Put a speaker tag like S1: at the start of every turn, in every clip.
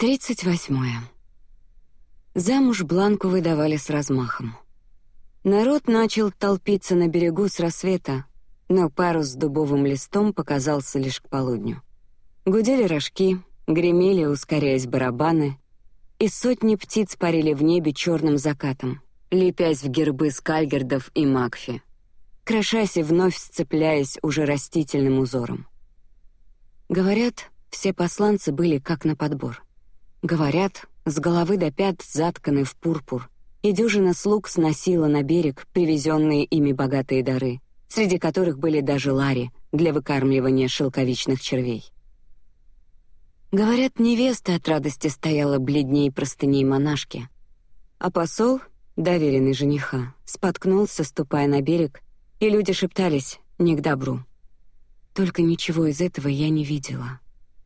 S1: Тридцать восьмое. Замуж Бланку выдавали с размахом. Народ начал толпиться на берегу с рассвета, но парус с дубовым листом показался лишь к полудню. Гудели рожки, гремели, ускоряясь барабаны, и сотни птиц парили в небе черным закатом, лепясь в гербы скальгердов и макфи, крошась и вновь сцепляясь уже растительным узором. Говорят, все посланцы были как на подбор — Говорят, с головы до пят затканы в пурпур, и дюжина слуг сносила на берег привезенные ими богатые дары, среди которых были даже лари для выкармливания шелковичных червей. Говорят, невеста от радости стояла бледней простыней монашки, а посол, доверенный жениха, споткнулся, ступая на берег, и люди шептались не к добру. Только ничего из этого я не видела,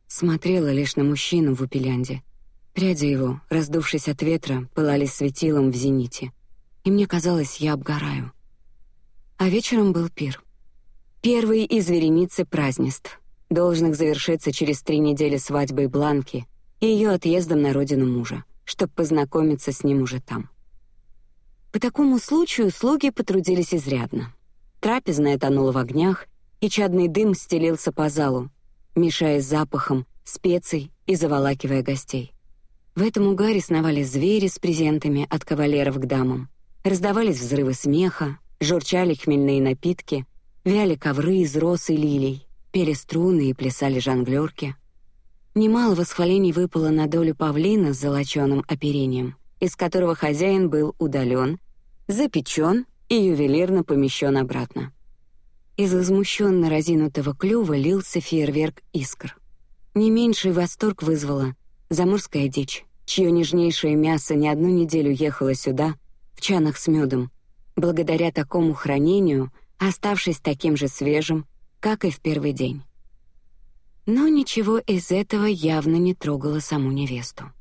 S1: смотрела лишь на мужчину в упелянде — Пряди его, раздувшись от ветра, пылали светилом в зените, и мне казалось, я обгораю. А вечером был пир. Первый из вереницы празднеств, должных завершиться через три недели свадьбой Бланки и ее отъездом на родину мужа, чтобы познакомиться с ним уже там. По такому случаю слуги потрудились изрядно. Трапезная тонула в огнях, и чадный дым стелился по залу, мешая запахом специй и заволакивая гостей. В этом угаре сновали звери с презентами от кавалеров к дамам. Раздавались взрывы смеха, журчали хмельные напитки, вяли ковры из роз и лилий, пели струны и плясали жонглерки. Немало восхвалений выпало на долю павлина с золоченым оперением, из которого хозяин был удален, запечен и ювелирно помещен обратно. Из возмущенно разинутого клюва лился фейерверк искр. Не меньший восторг вызвало заморская дичь, чье нежнейшее мясо не одну неделю ехало сюда в чанах с медом, благодаря такому хранению, оставшись таким же свежим, как и в первый день. Но ничего из этого явно не трогало саму невесту.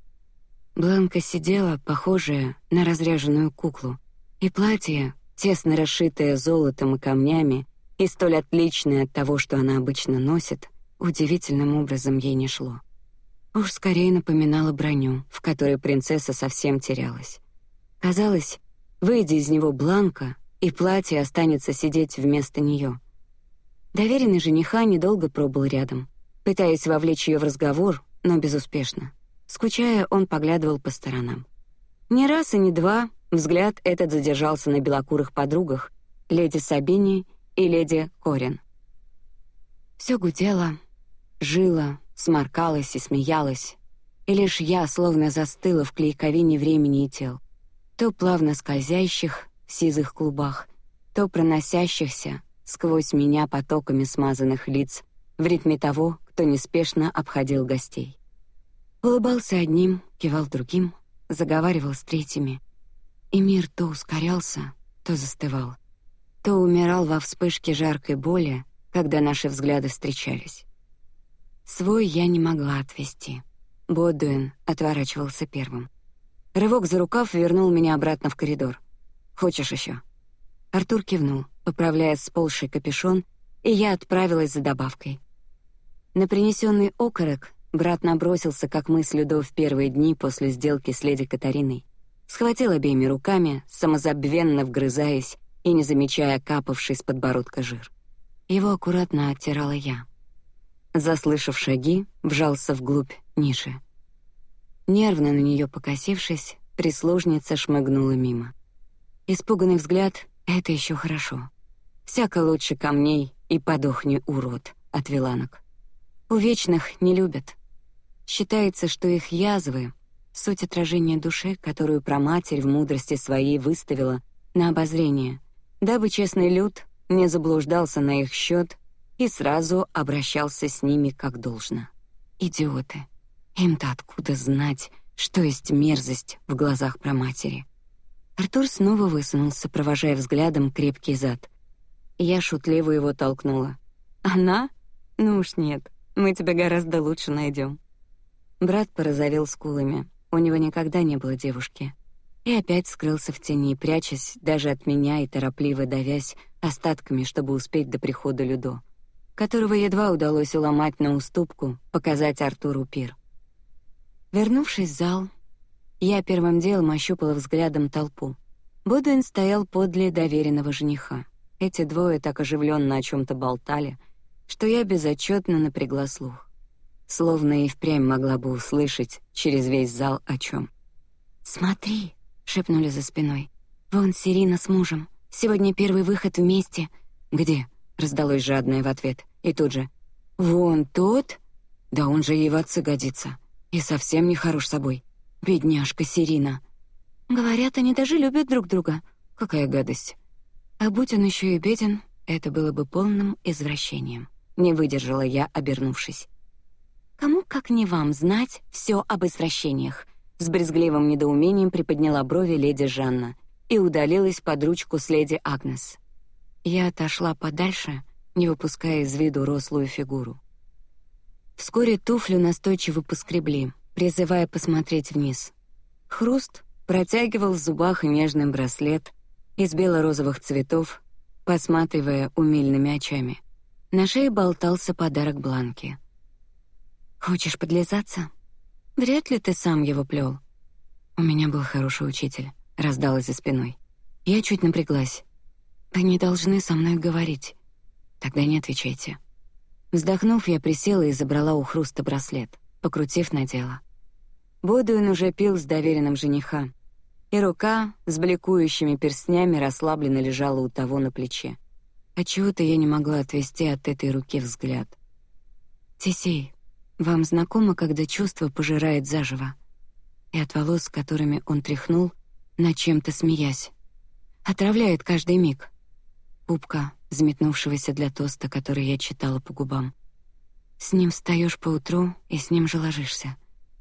S1: Бланка сидела, похожая на разряженную куклу, и платье, тесно расшитое золотом и камнями, и столь отличное от того, что она обычно носит, удивительным образом ей не шло. Уж скорее напоминала броню, в которой принцесса совсем терялась. Казалось, выйдя из него Бланка, и платье останется сидеть вместо нее. Доверенный жениха недолго пробыл рядом, пытаясь вовлечь ее в разговор, но безуспешно. Скучая, он поглядывал по сторонам. Не раз и не два взгляд этот задержался на белокурых подругах, леди Сабини и леди Корин. Все гудело, жило, сморкалась и смеялась, и лишь я словно застыла в клейковине времени и тел, то плавно скользящих в сизых клубах, то проносящихся сквозь меня потоками смазанных лиц в ритме того, кто неспешно обходил гостей. Улыбался одним, кивал другим, заговаривал с третьими, и мир то ускорялся, то застывал, то умирал во вспышке жаркой боли, когда наши взгляды встречались. Свой я не могла отвести. Бодуин отворачивался первым. Рывок за рукав вернул меня обратно в коридор. Хочешь еще? Артур кивнул, поправляя сползший капюшон, и я отправилась за добавкой. На принесенный окорок брат набросился, как мы с Людо в первые дни после сделки с леди Катариной. Схватил обеими руками, самозабвенно вгрызаясь и не замечая капавший с подбородка жир. Его аккуратно оттирала я. Заслышав шаги, вжался вглубь ниши. Нервно на нее покосившись, прислужница шмыгнула мимо. Испуганный взгляд — это еще хорошо. Всяко лучше камней и подохни, урод, от виланок. У вечных не любят. Считается, что их язвы — суть отражения души, которую проматерь в мудрости своей выставила на обозрение, дабы честный люд не заблуждался на их счет и сразу обращался с ними как должно. Идиоты. Им-то откуда знать, что есть мерзость в глазах проматери? Артур снова высунулся, провожая взглядом крепкий зад. Я шутливо его толкнула. Она? Ну уж нет, мы тебя гораздо лучше найдем. Брат порозовел скулами. У него никогда не было девушки. И опять скрылся в тени, прячась даже от меня и торопливо давясь остатками, чтобы успеть до прихода Людо которого едва удалось уломать на уступку, показать Артуру пир. Вернувшись в зал, я первым делом ощупала взглядом толпу. Бодуин стоял подле доверенного жениха. Эти двое так оживленно о чем то болтали, что я безотчетно напрягла слух. Словно и впрямь могла бы услышать через весь зал о чем. «Смотри!» — шепнули за спиной. «Вон Сирина с мужем. Сегодня первый выход вместе». «Где?» — раздалось жадное в ответ. И тут же. «Вон тот? Да он же ей в отцы годится. И совсем не хорош собой. Бедняжка Сирина. Говорят, они даже любят друг друга. Какая гадость. А будь он еще и беден, это было бы полным извращением. Не выдержала я, обернувшись. Кому, как не вам, знать все об извращениях? С брезгливым недоумением приподняла брови леди Жанна и удалилась под ручку с леди Агнес. Я отошла подальше, не выпуская из виду рослую фигуру. Вскоре туфлю настойчиво поскребли, призывая посмотреть вниз. Хруст протягивал в зубах нежный браслет из бело-розовых цветов, посматривая умильными очами. На шее болтался подарок Бланки. Хочешь подлизаться? Вряд ли ты сам его плел. У меня был хороший учитель. Раздалось за спиной. Я чуть напряглась. Вы не должны со мной говорить. Тогда не отвечайте. Вздохнув, я присела и забрала у Хруста браслет, покрутив надела. Бодуин уже пил с доверенным жениха, и рука с бликующими перстнями расслабленно лежала у того на плече. А чего-то я не могла отвести от этой руки взгляд. Тесей, вам знакомо, когда чувство пожирает заживо, и от волос, которыми он тряхнул, над чем-то смеясь, отравляет каждый миг. Пупка взметнувшегося для тоста, который я читала по губам. С ним встаешь по утру и с ним же ложишься.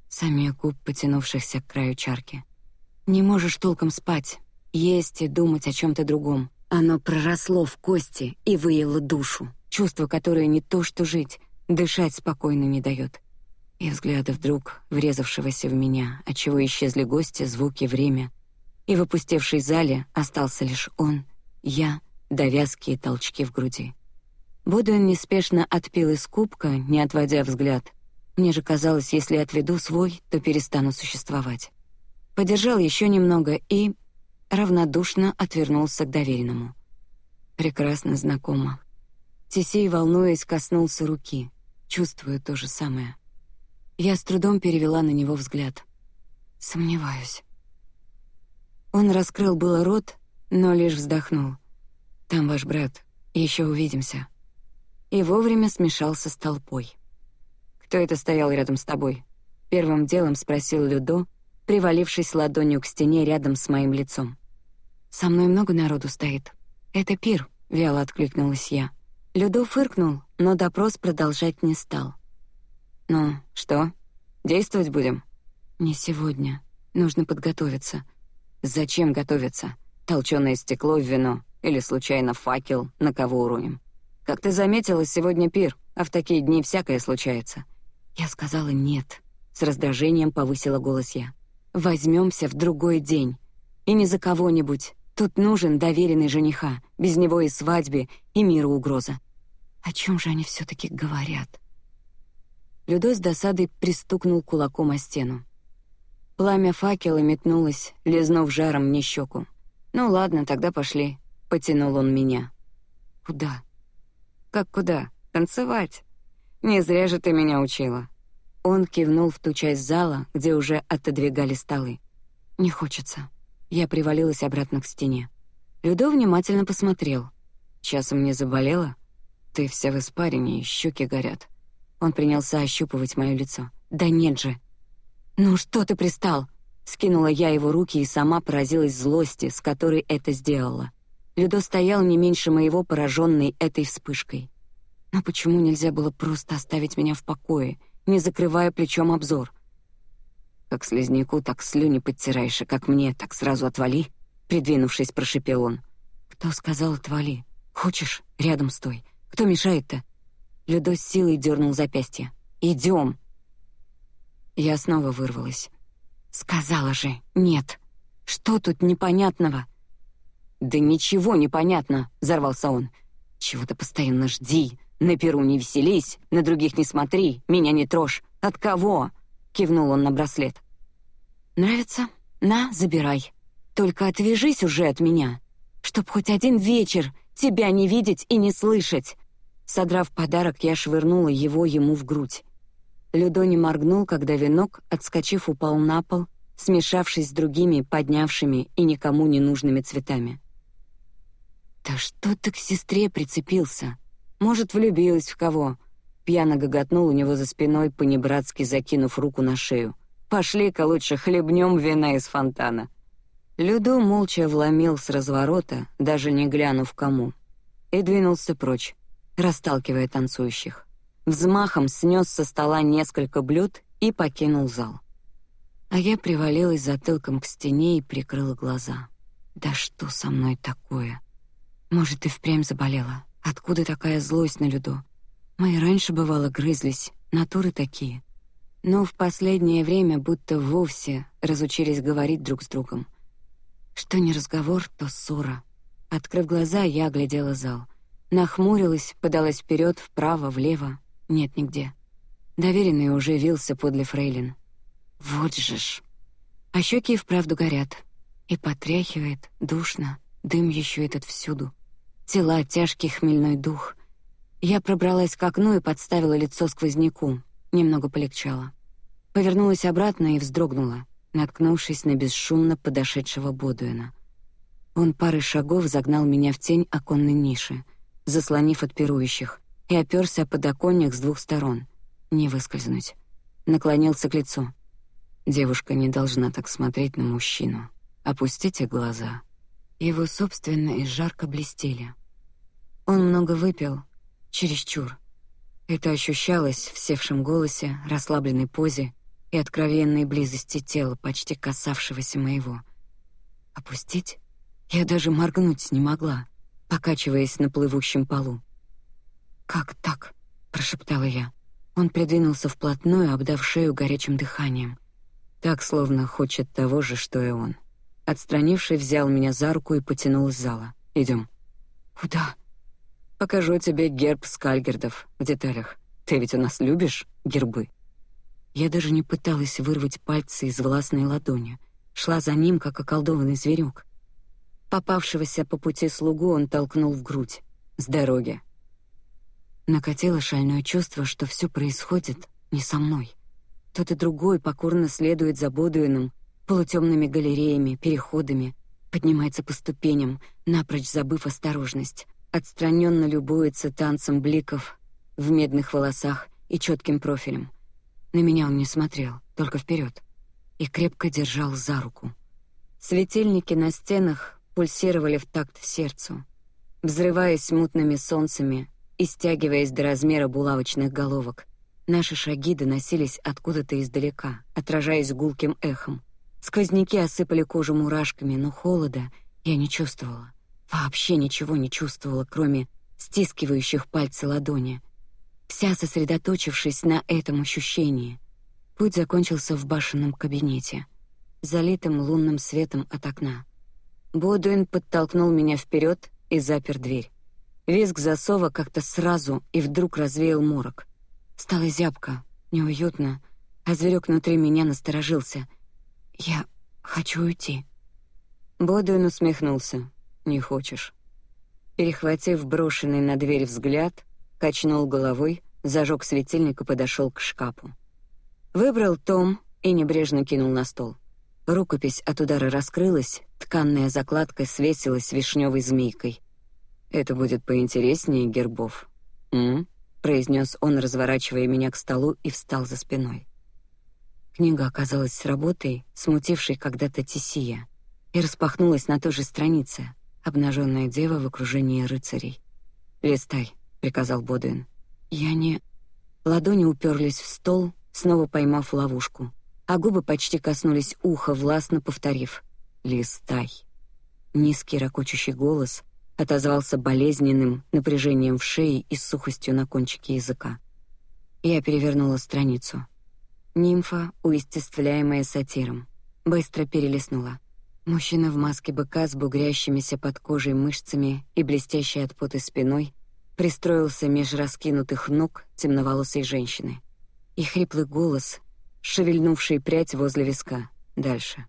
S1: Сами губ, потянувшихся к краю чарки. Не можешь толком спать, есть и думать о чем-то другом. Оно проросло в кости и выело душу. Чувство, которое не то что жить, дышать спокойно не дает. И взгляда вдруг врезавшегося в меня, от чего исчезли гости, звуки, время, и в опустевшей зале остался лишь он, я до вязкие толчки в груди. Бодуин неспешно отпил из кубка, не отводя взгляд. Мне же казалось, если отведу свой, то перестану существовать. Подержал еще немного и равнодушно отвернулся к доверенному. Прекрасно знакомо. Тесей, волнуясь, коснулся руки. Чувствую то же самое. Я с трудом перевела на него взгляд. Сомневаюсь. Он раскрыл было рот, но лишь вздохнул. Там ваш брат. Еще увидимся. И вовремя смешался с толпой. Кто это стоял рядом с тобой? Первым делом спросил Людо, привалившись ладонью к стене рядом с моим лицом. Со мной много народу стоит. Это пир, вяло откликнулась я. Людо фыркнул, но допрос продолжать не стал. Ну что, действовать будем? Не сегодня. Нужно подготовиться. Зачем готовиться? Толченое стекло в вино или случайно факел, на кого уроним. Как ты заметила, сегодня пир, а в такие дни всякое случается. Я сказала нет. С раздражением повысила голос я. Возьмемся в другой день. И не за кого-нибудь. Тут нужен доверенный жениха. Без него и свадьбе, и миру угроза. О чем же они все-таки говорят? Людо с досадой пристукнул кулаком о стену. Пламя факела метнулось, лизнув жаром мне щеку. Ну ладно, тогда пошли. Потянул он меня. Куда? Как куда? Танцевать. Не зря же ты меня учила. Он кивнул в ту часть зала, где уже отодвигали столы. Не хочется. Я привалилась обратно к стене. Людо внимательно посмотрел. Часом не заболела? Ты вся в испарине, и щеки горят. Он принялся ощупывать мое лицо. Да нет же. Ну что ты пристал? Скинула я его руки и сама поразилась злости, с которой это сделала. Людо стоял не меньше моего, пораженный этой вспышкой. Но почему нельзя было просто оставить меня в покое, не закрывая плечом обзор? Как слизняку, так слюни подтираешь, и как мне, так сразу отвали. Придвинувшись, прошепел он. Кто сказал отвали? Хочешь, рядом стой. Кто мешает-то? Людо с силой дернул запястье. Идем. Я снова вырвалась. Сказала же, нет. Что тут непонятного? Да ничего не понятно, взорвался он. Чего ты постоянно жди, на перу не веселись, на других не смотри, меня не трожь. От кого? — кивнул он на браслет. «Нравится? На, забирай. Только отвяжись уже от меня, чтоб хоть один вечер тебя не видеть и не слышать». Содрав подарок, я швырнула его ему в грудь. Людо не моргнул, когда венок, отскочив, упал на пол, смешавшись с другими поднявшими и никому не нужными цветами. Да что ты к сестре прицепился? Может, влюбилась в кого? Пьяно гоготнул у него за спиной, понебратски закинув руку на шею. Пошли-ка лучше хлебнем вина из фонтана. Людо молча вломил с разворота, даже не глянув кому, и двинулся прочь, расталкивая танцующих. Взмахом снес со стола несколько блюд и покинул зал. А я привалилась затылком к стене и прикрыла глаза. Да что со мной такое? Может, ты впрямь заболела? Откуда такая злость на Людо? Мы и раньше бывало грызлись, натуры такие. Но в последнее время будто вовсе разучились говорить друг с другом. Что не разговор, то ссора. Открыв глаза, я оглядела зал, нахмурилась, подалась вперед, вправо, влево. Нет нигде. Доверенный уже вился подле фрейлин. Вот же ж. А щеки и вправду горят. И потряхивает, душно, дым еще этот всюду тела, тяжкий хмельной дух. Я пробралась к окну и подставила лицо сквозняку. Немного полегчало. Повернулась обратно и вздрогнула, наткнувшись на бесшумно подошедшего Бодуэна. Он пары шагов загнал меня в тень оконной ниши, заслонив от пирующих, и оперся о подоконник с двух сторон. Не выскользнуть. Наклонился к лицу. Девушка не должна так смотреть на мужчину. Опустите глаза. Его собственные жарко блестели. Он много выпил, чересчур. Это ощущалось в севшем голосе, расслабленной позе и откровенной близости тела, почти касавшегося моего. Опустить? Я даже моргнуть не могла, покачиваясь на плывущем полу. Как так? прошептала я. Он придвинулся вплотную, обдав шею горячим дыханием, так словно хочет того же, что и он. Отстранившись, взял меня за руку и потянул из зала. Идем. Куда? Покажу тебе герб Скальгердов в деталях. Ты ведь у нас любишь гербы. Я даже не пыталась вырвать пальцы из властной ладони, шла за ним, как околдованный зверек. Попавшегося по пути слугу он толкнул в грудь. С дороги. Накатило шальное чувство, что все происходит не со мной. Тот и другой покорно следует за Бодуином полутемными галереями, переходами, поднимается по ступеням, напрочь забыв осторожность отстраненно любуется танцем бликов в медных волосах и четким профилем. На меня он не смотрел, только вперед, и крепко держал за руку. Светильники на стенах пульсировали в такт сердцу, взрываясь мутными солнцами и стягиваясь до размера булавочных головок. Наши шаги доносились откуда-то издалека, отражаясь гулким эхом. Сквозняки осыпали кожу мурашками, но холода я не чувствовала. Вообще ничего не чувствовала, кроме стискивающих пальцы ладони. Вся сосредоточившись на этом ощущении. Путь закончился в башенном кабинете, залитым лунным светом от окна. Бодуин подтолкнул меня вперед и запер дверь. Визг засова как-то сразу и вдруг развеял морок. Стало зябко, неуютно, а зверек внутри меня насторожился. Я хочу уйти. Бодуин усмехнулся. Не хочешь? Перехватив брошенный на дверь взгляд, качнул головой, зажег светильник и подошел к шкафу. Выбрал том и небрежно кинул на стол. Рукопись от удара раскрылась, тканная закладка свесилась вишневой змейкой. Это будет поинтереснее гербов. М? произнес он, разворачивая меня к столу и встал за спиной. Книга оказалась с работой, смутившей когда-то Тисия, и распахнулась на той же странице, обнаженная дева в окружении рыцарей. «Листай», — приказал Бодуин. Я не... Ладони уперлись в стол, снова поймав ловушку, а губы почти коснулись уха, властно повторив «Листай». Низкий ракочущий голос отозвался болезненным напряжением в шее и сухостью на кончике языка. Я перевернула страницу. Нимфа, уестествляемая сатиром, быстро перелистнула. Мужчина в маске быка с бугрящимися под кожей мышцами и блестящей от пота спиной пристроился меж раскинутых ног темноволосой женщины. И хриплый голос, шевельнувший прядь возле виска. Дальше.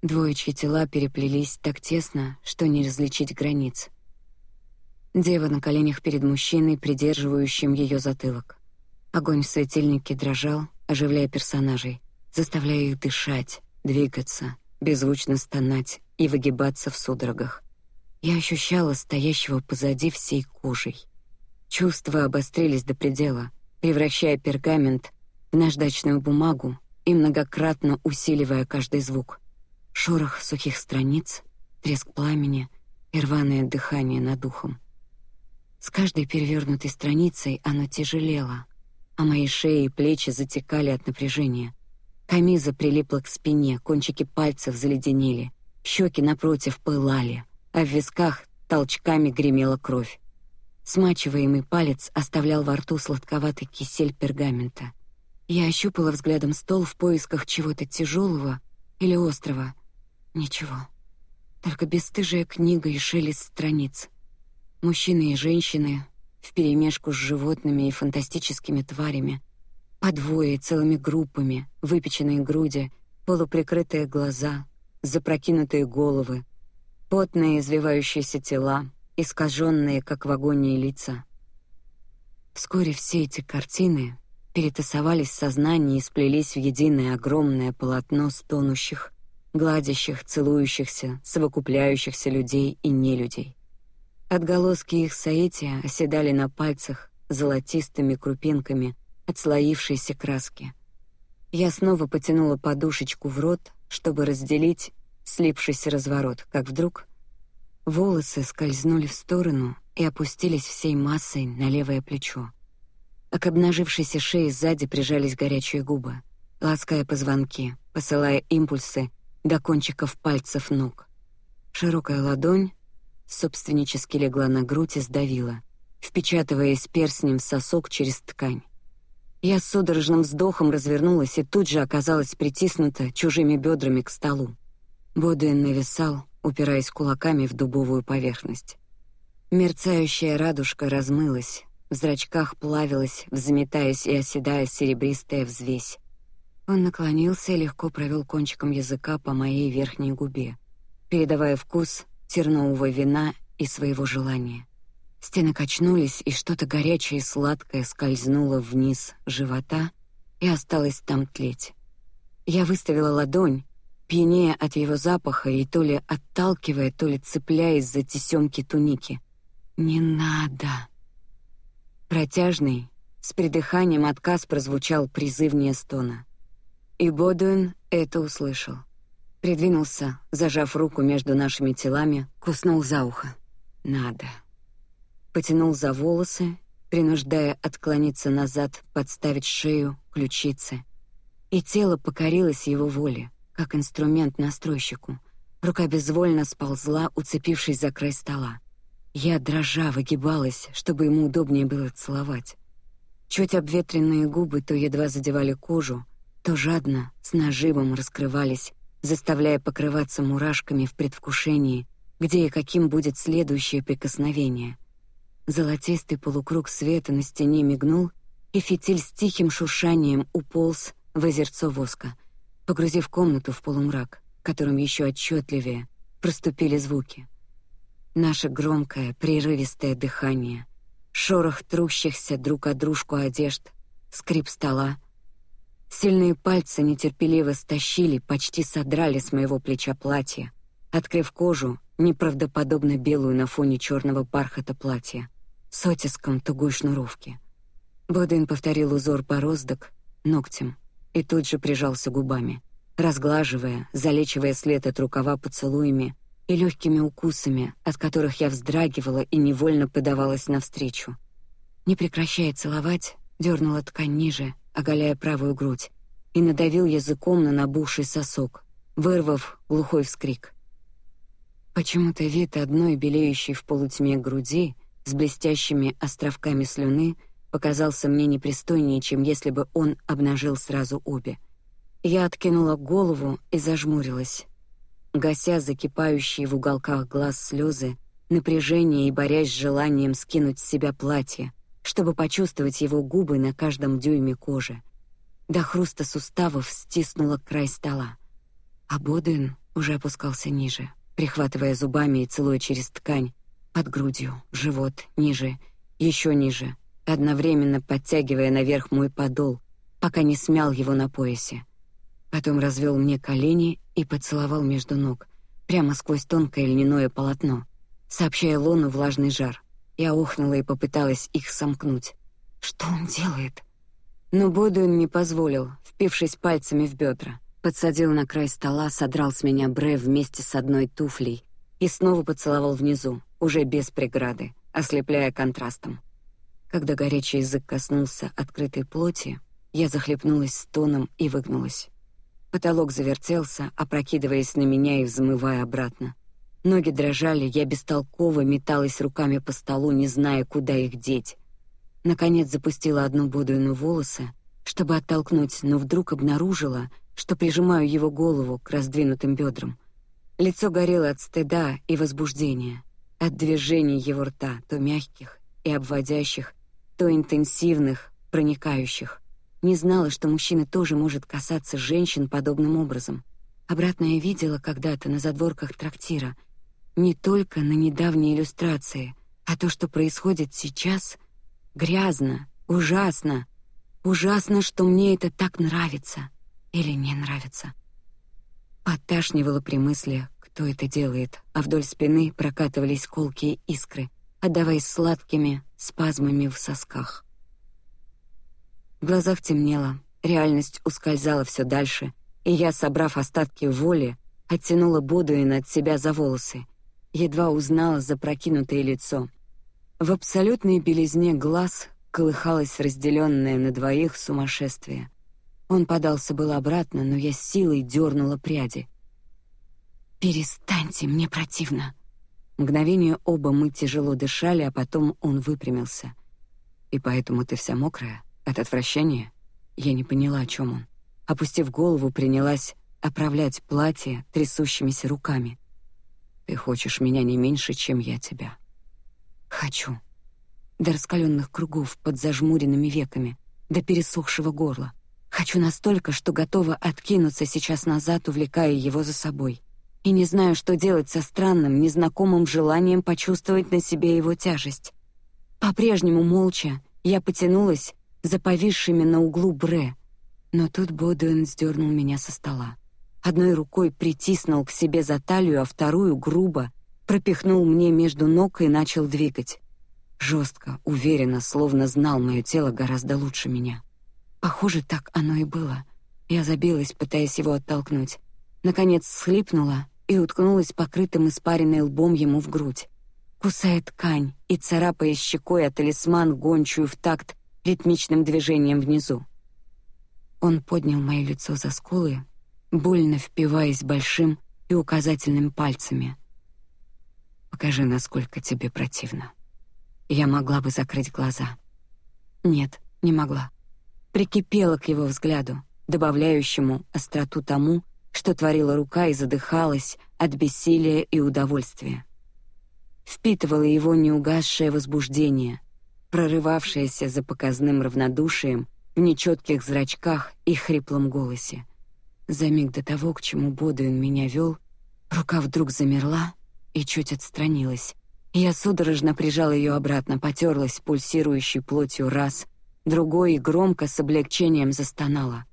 S1: Двое чьи тела переплелись так тесно, что не различить границ. Дева на коленях перед мужчиной, придерживающим ее затылок. Огонь в светильнике дрожал, оживляя персонажей, заставляя их дышать, двигаться, беззвучно стонать и выгибаться в судорогах. Я ощущала стоящего позади всей кожей. Чувства обострились до предела, превращая пергамент в наждачную бумагу и многократно усиливая каждый звук. Шорох сухих страниц, треск пламени рваное дыхание над ухом. С каждой перевернутой страницей оно тяжелело, а мои шеи и плечи затекали от напряжения. Камиза прилипла к спине, кончики пальцев заледенели, щеки напротив пылали, а в висках толчками гремела кровь. Смачиваемый палец оставлял во рту сладковатый кисель пергамента. Я ощупала взглядом стол в поисках чего-то тяжелого или острого. Ничего, только бесстыжая книга и шелест страниц. Мужчины и женщины вперемешку с животными и фантастическими тварями, по двое целыми группами, выпеченные груди, полуприкрытые глаза, запрокинутые головы, потные извивающиеся тела, искаженные как в агонии лица. Вскоре все эти картины перетасовались в сознании и сплелись в единое огромное полотно стонущих, гладящих, целующихся, совокупляющихся людей и нелюдей. Отголоски их соития оседали на пальцах золотистыми крупинками отслоившейся краски. Я снова потянула подушечку в рот, чтобы разделить слипшийся разворот, как вдруг волосы скользнули в сторону и опустились всей массой на левое плечо. А к обнажившейся шее сзади прижались горячие губы, лаская позвонки, посылая импульсы до кончиков пальцев ног. Широкая ладонь собственнически легла на грудь и сдавила, впечатываясь перстнем в сосок через ткань. Я с судорожным вздохом развернулась и тут же оказалась притиснута чужими бедрами к столу. Бодуин нависал, упираясь кулаками в дубовую поверхность. Мерцающая радужка размылась, в зрачках плавилась, взметаясь и оседая серебристая взвесь. Он наклонился и легко провел кончиком языка по моей верхней губе, передавая вкус тернового вина и своего желания. Стены качнулись, и что-то горячее и сладкое скользнуло вниз живота и осталось там тлеть. Я выставила ладонь, пьянея от его запаха и то ли отталкивая, то ли цепляясь за тесемки туники. Не надо. Протяжный, с придыханием отказ прозвучал призывнее стона. И Бодуин это услышал придвинулся, зажав руку между нашими телами, куснул за ухо. Надо. Потянул за волосы, принуждая отклониться назад, подставить шею, ключицы. И тело покорилось его воле, как инструмент настройщику. Рука безвольно сползла, уцепившись за край стола. Я дрожа выгибалась, чтобы ему удобнее было целовать. Чуть обветренные губы то едва задевали кожу, то жадно, с нажимом раскрывались, заставляя покрываться мурашками в предвкушении, где и каким будет следующее прикосновение. Золотистый полукруг света на стене мигнул, и фитиль с тихим шуршанием уполз в озерцо воска, погрузив комнату в полумрак, которым еще отчетливее проступили звуки. Наше громкое, прерывистое дыхание, шорох трущихся друг о дружку одежд, скрип стола, Сильные пальцы нетерпеливо стащили, почти содрали с моего плеча платье, открыв кожу, неправдоподобно белую на фоне черного бархата платья, с оттиском тугой шнуровки. Бодин повторил узор бороздок ногтем и тут же прижался губами, разглаживая, залечивая след от рукава поцелуями и легкими укусами, от которых я вздрагивала и невольно подавалась навстречу. Не прекращая целовать, дернула ткань ниже, оголяя правую грудь, и надавил языком на набухший сосок, вырвав глухой вскрик. Почему-то вид одной белеющей в полутьме груди с блестящими островками слюны показался мне непристойнее, чем если бы он обнажил сразу обе. Я откинула голову и зажмурилась, гася закипающие в уголках глаз слезы, напряжение и борясь с желанием скинуть с себя платье, чтобы почувствовать его губы на каждом дюйме кожи. до хруста суставов стиснула край стола. А Бодуин уже опускался ниже, прихватывая зубами и целуя через ткань, под грудью, живот, ниже, еще ниже, одновременно подтягивая наверх мой подол, пока не смял его на поясе. Потом развел мне колени и поцеловал между ног, прямо сквозь тонкое льняное полотно, сообщая лону влажный жар. Я охнула и попыталась их сомкнуть. Что он делает? Но Бодуин не позволил, впившись пальцами в бедра, подсадил на край стола, содрал с меня бре вместе с одной туфлей и снова поцеловал внизу, уже без преграды, ослепляя контрастом. Когда горячий язык коснулся открытой плоти, я захлепнулась стоном и выгнулась. Потолок завертелся, опрокидываясь на меня и взмывая обратно. Ноги дрожали, я бестолково металась руками по столу, не зная, куда их деть. Наконец запустила одну Бодуину волосы, чтобы оттолкнуть, но вдруг обнаружила, что прижимаю его голову к раздвинутым бедрам. Лицо горело от стыда и возбуждения, от движений его рта, то мягких и обводящих, то интенсивных, проникающих. Не знала, что мужчина тоже может касаться женщин подобным образом. Обратно я видела когда-то на задворках трактира, не только на недавней иллюстрации, а то, что происходит сейчас, грязно, ужасно, ужасно, что мне это так нравится или не нравится. Подташнивало при мысли, кто это делает, а вдоль спины прокатывались колкие искры, отдаваясь сладкими спазмами в сосках. В глазах темнело, реальность ускользала все дальше, и я, собрав остатки воли, оттянула Бодуина от себя за волосы едва узнала запрокинутое лицо. В абсолютной белизне глаз колыхалось разделенное на двоих сумасшествие. Он подался был обратно, но я силой дернула пряди. Перестаньте, мне противно. Мгновение оба мы тяжело дышали, а потом он выпрямился. И поэтому ты вся мокрая от отвращения. Я не поняла, о чем он. Опустив голову, принялась оправлять платье трясущимися руками. Ты хочешь меня не меньше, чем я тебя. Хочу. До раскаленных кругов под зажмуренными веками, до пересохшего горла. Хочу настолько, что готова откинуться сейчас назад, увлекая его за собой. И не знаю, что делать со странным, незнакомым желанием почувствовать на себе его тяжесть. По-прежнему молча я потянулась за повисшими на углу бре, но тут Бодуэн сдернул меня со стола. Одной рукой притиснул к себе за талию, а вторую грубо пропихнул мне между ног и начал двигать. Жестко, уверенно, словно знал мое тело гораздо лучше меня. Похоже, так оно и было. Я забилась, пытаясь его оттолкнуть. Наконец схлипнула и уткнулась покрытым испаренной лбом ему в грудь. Кусая ткань и царапая щекой о талисман гончую в такт ритмичным движением внизу. Он поднял мое лицо за скулы больно впиваясь большим и указательным пальцами. Покажи, насколько тебе противно. Я могла бы закрыть глаза. Нет, не могла. Прикипела к его взгляду, добавляющему остроту тому, что творила рука и задыхалась от бессилия и удовольствия. Впитывала его неугасшее возбуждение, прорывавшееся за показным равнодушием в нечетких зрачках и хриплом голосе. За миг до того, к чему Бодуин меня вел, рука вдруг замерла и чуть отстранилась. Я судорожно прижал ее обратно, потерлась пульсирующей плотью раз, другой громко с облегчением застонала,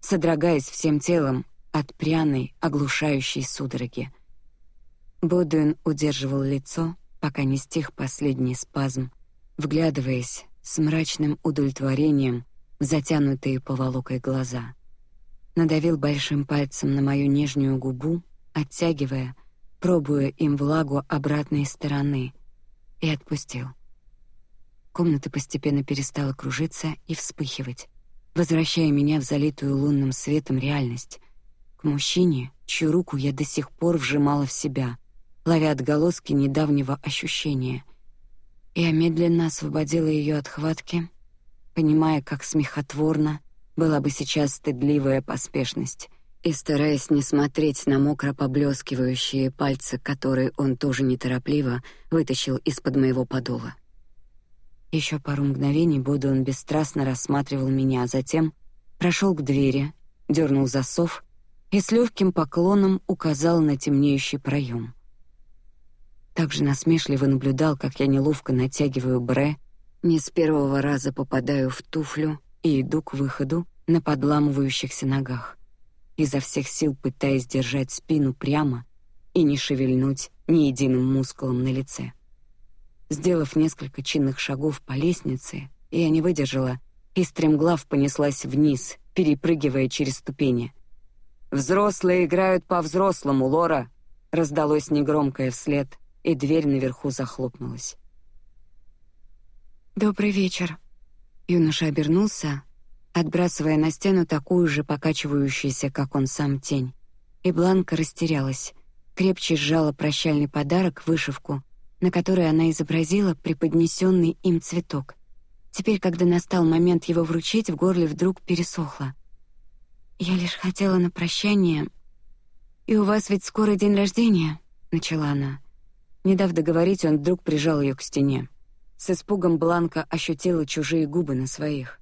S1: содрогаясь всем телом от пряной, оглушающей судороги. Бодуин удерживал лицо, пока не стих последний спазм, вглядываясь с мрачным удовлетворением в затянутые поволокой глаза надавил большим пальцем на мою нижнюю губу, оттягивая, пробуя им влагу обратной стороны, и отпустил. Комната постепенно перестала кружиться и вспыхивать, возвращая меня в залитую лунным светом реальность, к мужчине, чью руку я до сих пор вжимала в себя, ловя отголоски недавнего ощущения. Я медленно освободила ее от хватки, понимая, как смехотворно была бы сейчас стыдливая поспешность, и стараясь не смотреть на мокро поблескивающие пальцы, которые он тоже неторопливо вытащил из-под моего подола. Еще пару мгновений Буду он бесстрастно рассматривал меня, а затем прошел к двери, дернул засов и с легким поклоном указал на темнеющий проем. Также насмешливо наблюдал, как я неловко натягиваю бре, не с первого раза попадаю в туфлю и иду к выходу на подламывающихся ногах, изо всех сил пытаясь держать спину прямо и не шевельнуть ни единым мускулом на лице. Сделав несколько чинных шагов по лестнице, я не выдержала и стремглав понеслась вниз, перепрыгивая через ступени. Взрослые играют по взрослому, Лора, раздалось негромкое вслед, и дверь наверху захлопнулась. Добрый вечер. Юноша обернулся, отбрасывая на стену такую же покачивающуюся, как он сам, тень. И Бланка растерялась, крепче сжала прощальный подарок, вышивку, на которой она изобразила преподнесенный им цветок. Теперь, когда настал момент его вручить, в горле вдруг пересохло. Я лишь хотела на прощание. И у вас ведь скоро день рождения, начала она. Не дав договорить, он вдруг прижал ее к стене. С испугом Бланка ощутила чужие губы на своих.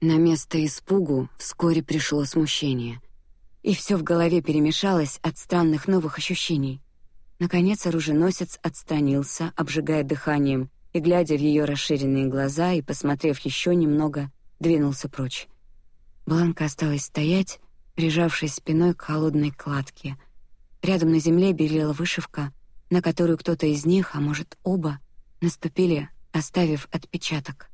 S1: На место испугу вскоре пришло смущение, и все в голове перемешалось от странных новых ощущений. Наконец оруженосец отстранился, обжигая дыханием, и глядя в ее расширенные глаза и посмотрев еще немного, двинулся прочь. Бланка осталась стоять, прижавшись спиной к холодной кладке. Рядом на земле белела вышивка, на которую кто-то из них, а может оба, наступили, оставив отпечаток.